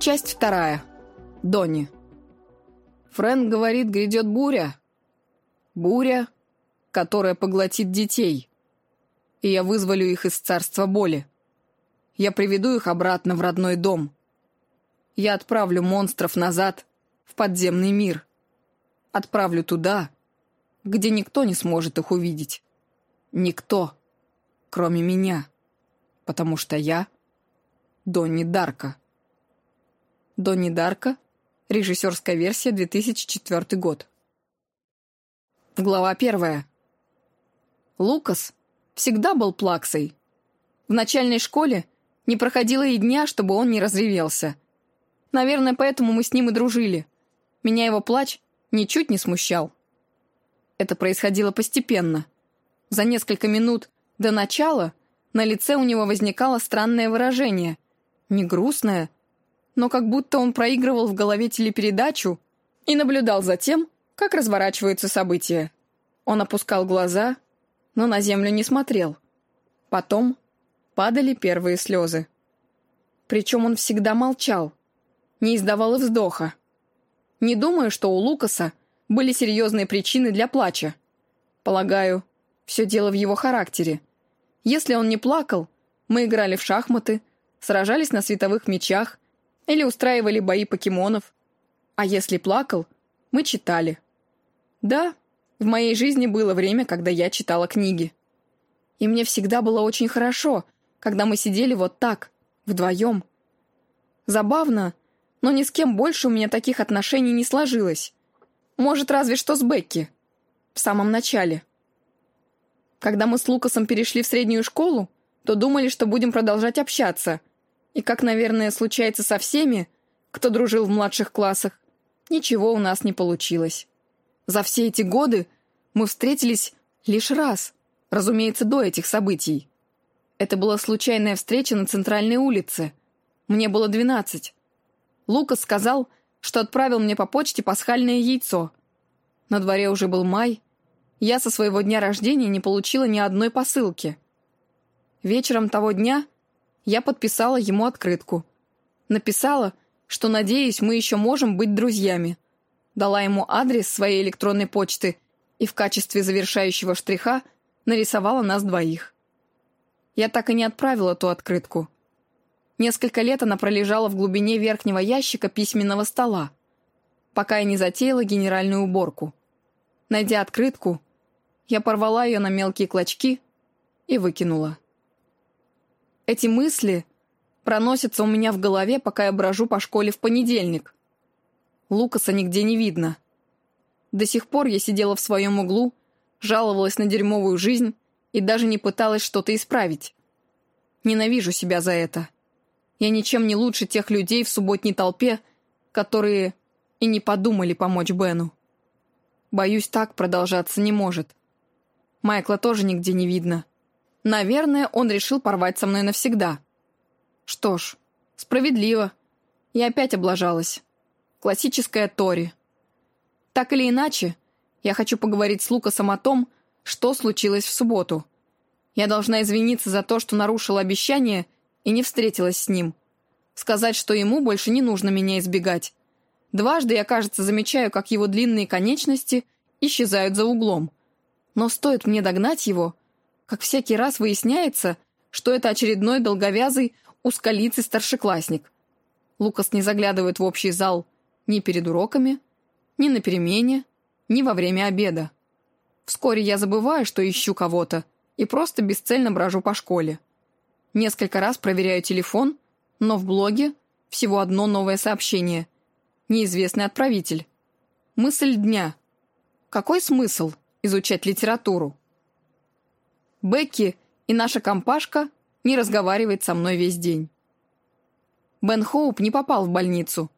Часть вторая. Донни. Фрэнк говорит, грядет буря. Буря, которая поглотит детей. И я вызволю их из царства боли. Я приведу их обратно в родной дом. Я отправлю монстров назад в подземный мир. Отправлю туда, где никто не сможет их увидеть. Никто, кроме меня. Потому что я Донни Дарка. Донни Дарка, режиссерская версия, 2004 год. Глава первая. Лукас всегда был плаксой. В начальной школе не проходило и дня, чтобы он не разревелся. Наверное, поэтому мы с ним и дружили. Меня его плач ничуть не смущал. Это происходило постепенно. За несколько минут до начала на лице у него возникало странное выражение. Не грустное, но как будто он проигрывал в голове телепередачу и наблюдал за тем, как разворачиваются события. Он опускал глаза, но на землю не смотрел. Потом падали первые слезы. Причем он всегда молчал, не издавал и вздоха. Не думаю, что у Лукаса были серьезные причины для плача. Полагаю, все дело в его характере. Если он не плакал, мы играли в шахматы, сражались на световых мечах или устраивали бои покемонов. А если плакал, мы читали. Да, в моей жизни было время, когда я читала книги. И мне всегда было очень хорошо, когда мы сидели вот так, вдвоем. Забавно, но ни с кем больше у меня таких отношений не сложилось. Может, разве что с Бекки. В самом начале. Когда мы с Лукасом перешли в среднюю школу, то думали, что будем продолжать общаться, и как, наверное, случается со всеми, кто дружил в младших классах, ничего у нас не получилось. За все эти годы мы встретились лишь раз, разумеется, до этих событий. Это была случайная встреча на центральной улице. Мне было двенадцать. Лукас сказал, что отправил мне по почте пасхальное яйцо. На дворе уже был май. Я со своего дня рождения не получила ни одной посылки. Вечером того дня я подписала ему открытку. Написала, что, надеюсь, мы еще можем быть друзьями. Дала ему адрес своей электронной почты и в качестве завершающего штриха нарисовала нас двоих. Я так и не отправила ту открытку. Несколько лет она пролежала в глубине верхнего ящика письменного стола, пока я не затеяла генеральную уборку. Найдя открытку, я порвала ее на мелкие клочки и выкинула. Эти мысли проносятся у меня в голове, пока я брожу по школе в понедельник. Лукаса нигде не видно. До сих пор я сидела в своем углу, жаловалась на дерьмовую жизнь и даже не пыталась что-то исправить. Ненавижу себя за это. Я ничем не лучше тех людей в субботней толпе, которые и не подумали помочь Бену. Боюсь, так продолжаться не может. Майкла тоже нигде не видно. Наверное, он решил порвать со мной навсегда. Что ж, справедливо. Я опять облажалась. Классическая Тори. Так или иначе, я хочу поговорить с Лукасом о том, что случилось в субботу. Я должна извиниться за то, что нарушила обещание и не встретилась с ним. Сказать, что ему больше не нужно меня избегать. Дважды я, кажется, замечаю, как его длинные конечности исчезают за углом. Но стоит мне догнать его, как всякий раз выясняется, что это очередной долговязый узколицый старшеклассник. Лукас не заглядывает в общий зал ни перед уроками, ни на перемене, ни во время обеда. Вскоре я забываю, что ищу кого-то, и просто бесцельно брожу по школе. Несколько раз проверяю телефон, но в блоге всего одно новое сообщение. Неизвестный отправитель. Мысль дня. Какой смысл изучать литературу? Бекки и наша компашка не разговаривает со мной весь день. Бен Хоуп не попал в больницу,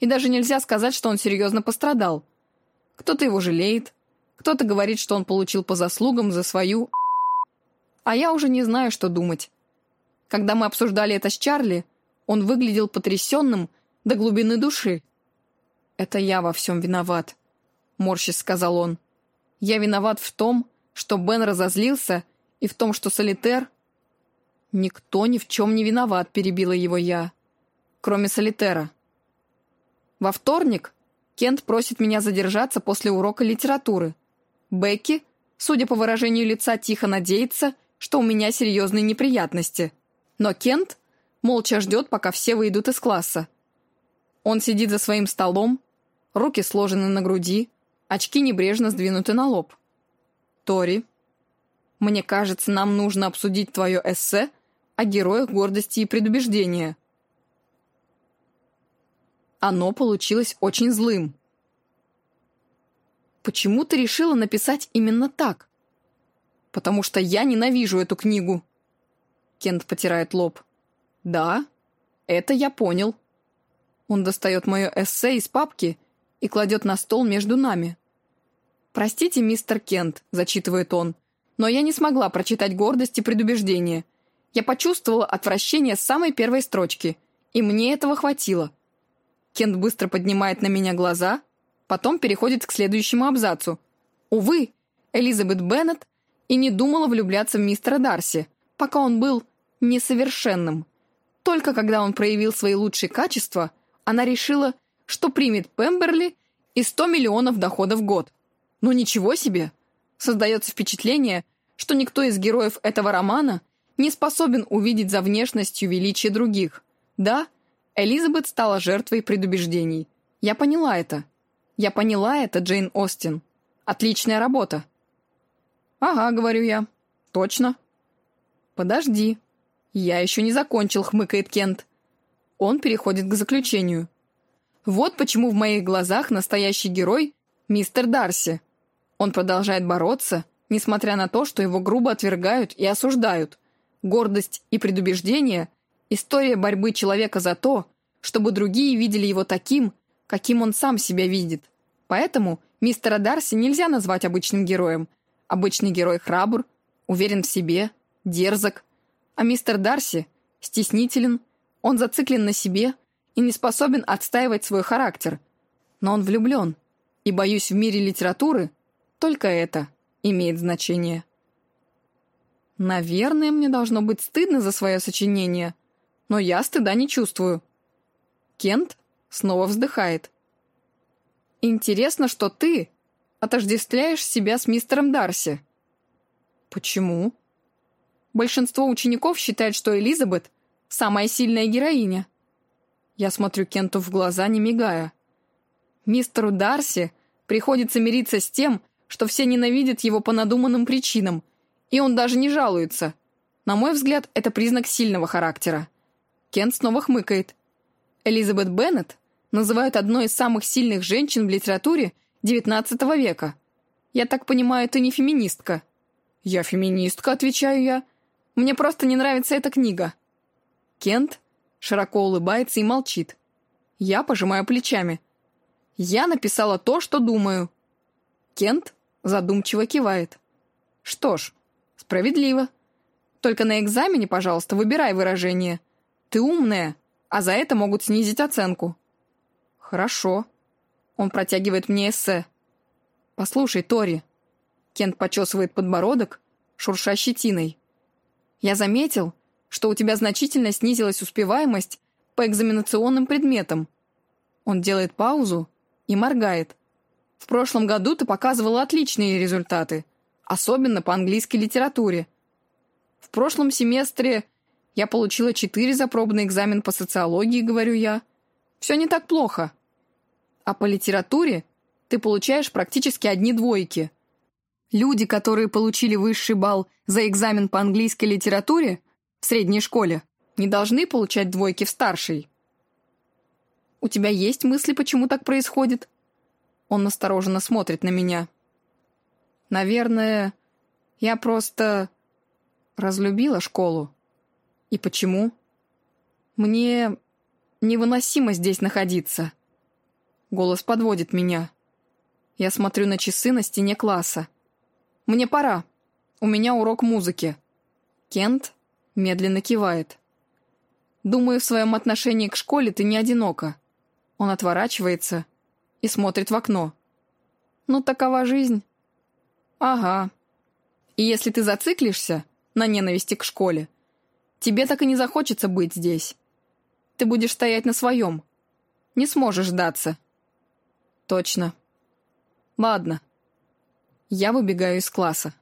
и даже нельзя сказать, что он серьезно пострадал. Кто-то его жалеет, кто-то говорит, что он получил по заслугам за свою... А я уже не знаю, что думать. Когда мы обсуждали это с Чарли, он выглядел потрясенным до глубины души. «Это я во всем виноват», — морщись сказал он. «Я виноват в том, что Бен разозлился и в том, что Солитер... «Никто ни в чем не виноват», — перебила его я. «Кроме Солитера», Во вторник Кент просит меня задержаться после урока литературы. Бекки, судя по выражению лица, тихо надеется, что у меня серьезные неприятности. Но Кент молча ждет, пока все выйдут из класса. Он сидит за своим столом, руки сложены на груди, очки небрежно сдвинуты на лоб. «Тори, мне кажется, нам нужно обсудить твое эссе о героях гордости и предубеждения». Оно получилось очень злым. «Почему ты решила написать именно так?» «Потому что я ненавижу эту книгу». Кент потирает лоб. «Да, это я понял». Он достает мое эссе из папки и кладет на стол между нами. «Простите, мистер Кент», — зачитывает он, «но я не смогла прочитать гордость и предубеждение. Я почувствовала отвращение с самой первой строчки, и мне этого хватило. Кент быстро поднимает на меня глаза, потом переходит к следующему абзацу. Увы, Элизабет Беннет и не думала влюбляться в мистера Дарси, пока он был несовершенным. Только когда он проявил свои лучшие качества, она решила, что примет Пемберли и 100 миллионов дохода в год. Ну ничего себе! Создается впечатление, что никто из героев этого романа не способен увидеть за внешностью величие других. Да, Элизабет стала жертвой предубеждений. Я поняла это. Я поняла это, Джейн Остин. Отличная работа. Ага, говорю я. Точно. Подожди. Я еще не закончил, хмыкает Кент. Он переходит к заключению. Вот почему в моих глазах настоящий герой — мистер Дарси. Он продолжает бороться, несмотря на то, что его грубо отвергают и осуждают. Гордость и предубеждение История борьбы человека за то, чтобы другие видели его таким, каким он сам себя видит. Поэтому мистера Дарси нельзя назвать обычным героем. Обычный герой храбр, уверен в себе, дерзок. А мистер Дарси стеснителен, он зациклен на себе и не способен отстаивать свой характер. Но он влюблен. И, боюсь, в мире литературы только это имеет значение. Наверное, мне должно быть стыдно за свое сочинение — но я стыда не чувствую». Кент снова вздыхает. «Интересно, что ты отождествляешь себя с мистером Дарси». «Почему?» Большинство учеников считает, что Элизабет — самая сильная героиня. Я смотрю Кенту в глаза, не мигая. Мистеру Дарси приходится мириться с тем, что все ненавидят его по надуманным причинам, и он даже не жалуется. На мой взгляд, это признак сильного характера. Кент снова хмыкает. Элизабет Беннет называют одной из самых сильных женщин в литературе XIX века. Я так понимаю, ты не феминистка. Я феминистка, отвечаю я. Мне просто не нравится эта книга. Кент широко улыбается и молчит. Я пожимаю плечами. Я написала то, что думаю. Кент задумчиво кивает. Что ж, справедливо. Только на экзамене, пожалуйста, выбирай выражение. Ты умная, а за это могут снизить оценку». «Хорошо». Он протягивает мне эссе. «Послушай, Тори». Кент почесывает подбородок, шурша щетиной. «Я заметил, что у тебя значительно снизилась успеваемость по экзаменационным предметам». Он делает паузу и моргает. «В прошлом году ты показывала отличные результаты, особенно по английской литературе. В прошлом семестре я получила четыре за пробный экзамен по социологии, говорю я. Все не так плохо. А по литературе ты получаешь практически одни двойки. Люди, которые получили высший балл за экзамен по английской литературе в средней школе, не должны получать двойки в старшей. У тебя есть мысли, почему так происходит? Он настороженно смотрит на меня. Наверное, я просто разлюбила школу. И почему? Мне невыносимо здесь находиться. Голос подводит меня. Я смотрю на часы на стене класса. Мне пора. У меня урок музыки. Кент медленно кивает. Думаю, в своем отношении к школе ты не одинока. Он отворачивается и смотрит в окно. Ну, такова жизнь. Ага. И если ты зациклишься на ненависти к школе, Тебе так и не захочется быть здесь. Ты будешь стоять на своем. Не сможешь сдаться. Точно. Ладно. Я выбегаю из класса.